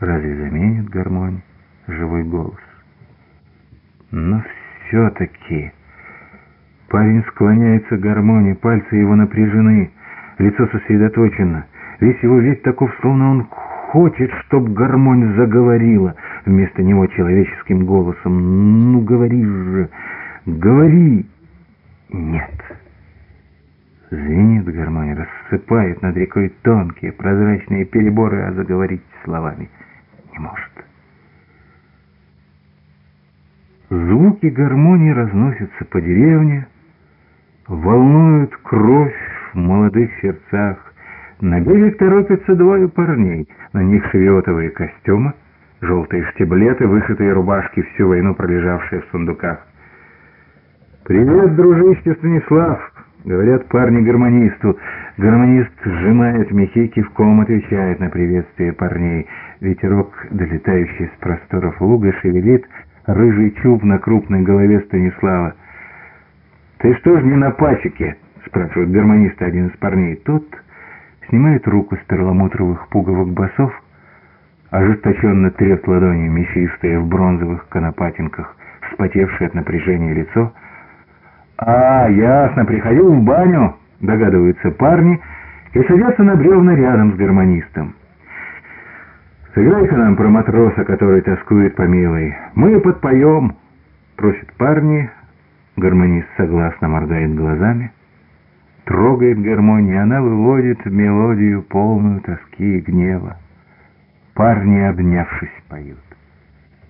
Разве заменит гармонь живой голос? Но все-таки... Парень склоняется к гармонии, пальцы его напряжены, лицо сосредоточено. Весь его вид таков, словно он хочет, чтоб гармонь заговорила вместо него человеческим голосом. «Ну, говори же, говори!» «Нет!» Звенит гармония, рассыпает над рекой тонкие прозрачные переборы, а заговорить словами не может. Звуки гармонии разносятся по деревне, волнуют кровь в молодых сердцах. На берег торопятся двое парней, на них шевиотовые костюмы, желтые штиблеты, вышитые рубашки, всю войну пролежавшие в сундуках. «Привет, дружище Станислав!» — говорят парни гармонисту. Гармонист сжимает мехи, кивком отвечает на приветствие парней. Ветерок, долетающий с просторов луга, шевелит рыжий чуб на крупной голове Станислава. «Ты что ж не на пасеке?» — спрашивает гармонист один из парней. Тот снимает руку с перламутровых пуговок басов, ожесточенно трет ладонью мясистое в бронзовых конопатинках, вспотевшее от напряжения лицо. «А, ясно, приходил в баню», — догадываются парни, и садятся на бревна рядом с гармонистом. «Сыграй-ка нам про матроса, который тоскует по милой. Мы подпоем», — просят парни, Гармонист согласно моргает глазами. Трогает гармонию, она выводит мелодию, полную тоски и гнева. Парни, обнявшись, поют.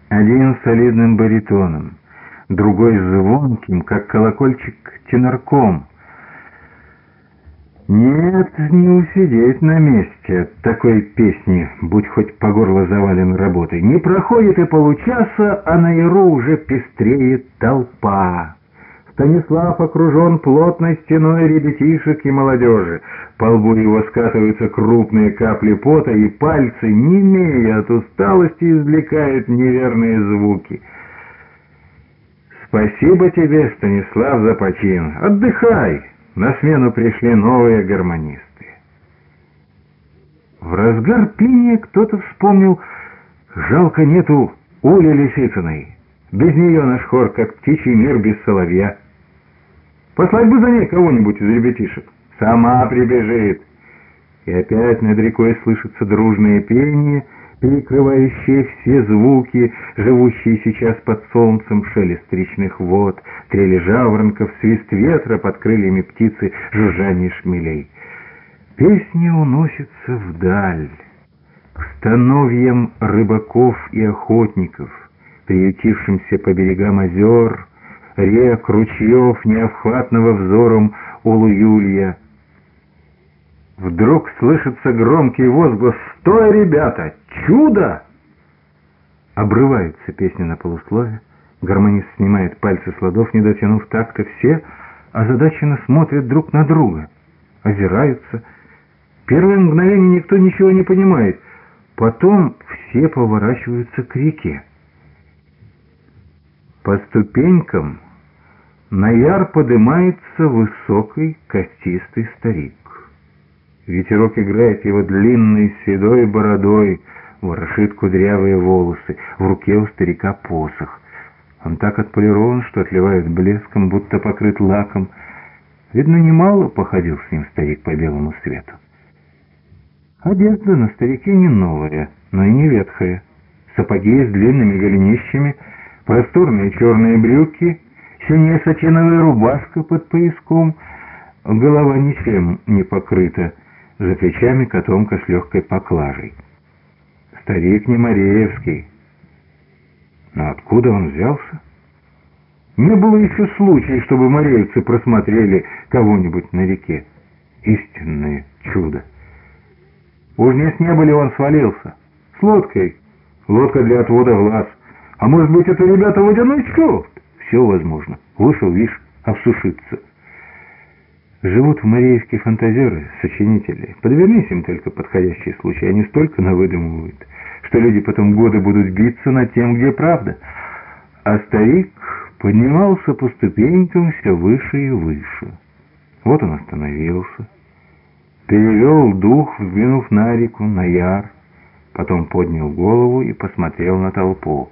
Один солидным баритоном, другой звонким, как колокольчик, тенорком. Нет, не усидеть на месте от такой песни, будь хоть по горло завален работой. Не проходит и получаса, а на яру уже пестреет толпа. Станислав окружен плотной стеной ребятишек и молодежи. По лбу его скатываются крупные капли пота, и пальцы, не имея от усталости, извлекают неверные звуки. «Спасибо тебе, Станислав, за почин. Отдыхай!» На смену пришли новые гармонисты. В разгар пения кто-то вспомнил, жалко нету Ули Лисицыной. Без нее наш хор, как птичий мир без соловья. Послать бы за ней кого-нибудь из ребятишек. Сама прибежит. И опять над рекой слышится дружное пение, перекрывающее все звуки, живущие сейчас под солнцем, шелест речных вод, трели жаворонков, свист ветра под крыльями птицы, жужжание шмелей. Песня уносится вдаль, к становьям рыбаков и охотников, приютившимся по берегам озер, рек, ручьев, необхватного взором Улу-Юлья. Вдруг слышится громкий возглас «Стой, ребята! Чудо!» Обрывается песня на полуслове. Гармонист снимает пальцы с ладов, не дотянув такта. Все озадаченно смотрят друг на друга, озираются. Первое мгновение никто ничего не понимает. Потом все поворачиваются к реке. По ступенькам на яр поднимается высокий костистый старик. Ветерок играет его длинной седой бородой, ворошит кудрявые волосы, в руке у старика посох. Он так отполирован, что отливает блеском, будто покрыт лаком. Видно, немало походил с ним старик по белому свету. Одежда на старике не новая, но и не ветхая. Сапоги с длинными голенищами, просторные черные брюки — синяя сатиновая рубашка под пояском, голова ничем не покрыта, за плечами котомка с легкой поклажей. Старик не Мореевский. Но откуда он взялся? Не было еще случая, чтобы мореевцы просмотрели кого-нибудь на реке. Истинное чудо. Уж не с неба ли он свалился? С лодкой. Лодка для отвода глаз. А может быть, это ребята водяной черт? Все возможно. Вышел, видишь, обсушиться. Живут в Мареевске фантазеры, сочинители. Подвернись им только подходящий случай. Они столько навыдумывают, что люди потом годы будут биться над тем, где правда. А старик поднимался по ступенькам все выше и выше. Вот он остановился. Перевел дух, взглянув на реку, на яр. Потом поднял голову и посмотрел на толпу.